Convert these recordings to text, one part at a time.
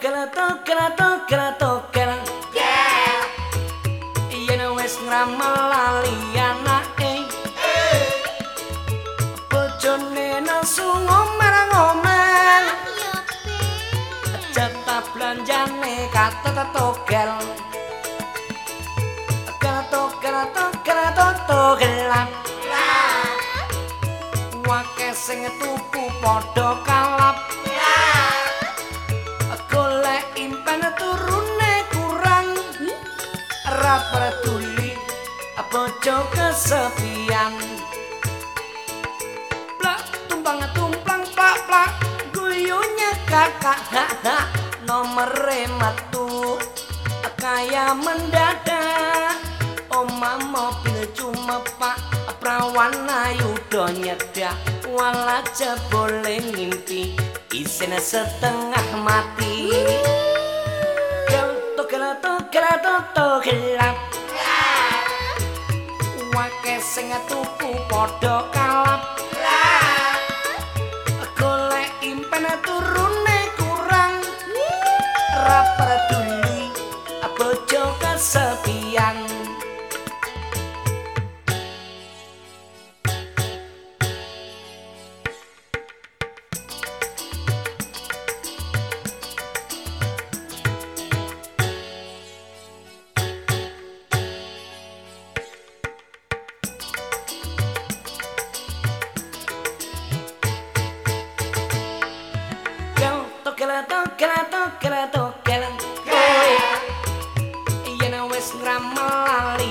tokel tokel tokel yen wis ngramel lali anake bojone nesu ngomer-ngomer jatah belanjane kata tokel tokel tokel tokel tokel wake sing tuku padha kalap bojo kesepian. Plak tumpang tumpang plak plak. Guyunya kakak nomere metu kaya mendadak. Oma mobil cuma pak. Prawan ayu do nyedak. Wala jebole ngimpi. Isin setengah mati. Gelto gelto gelto to gelap Wake sing tuku padha kalap. Golek impen turune kurang. Ra peduli bojo kesepian yen wis ngramel lali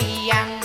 一样。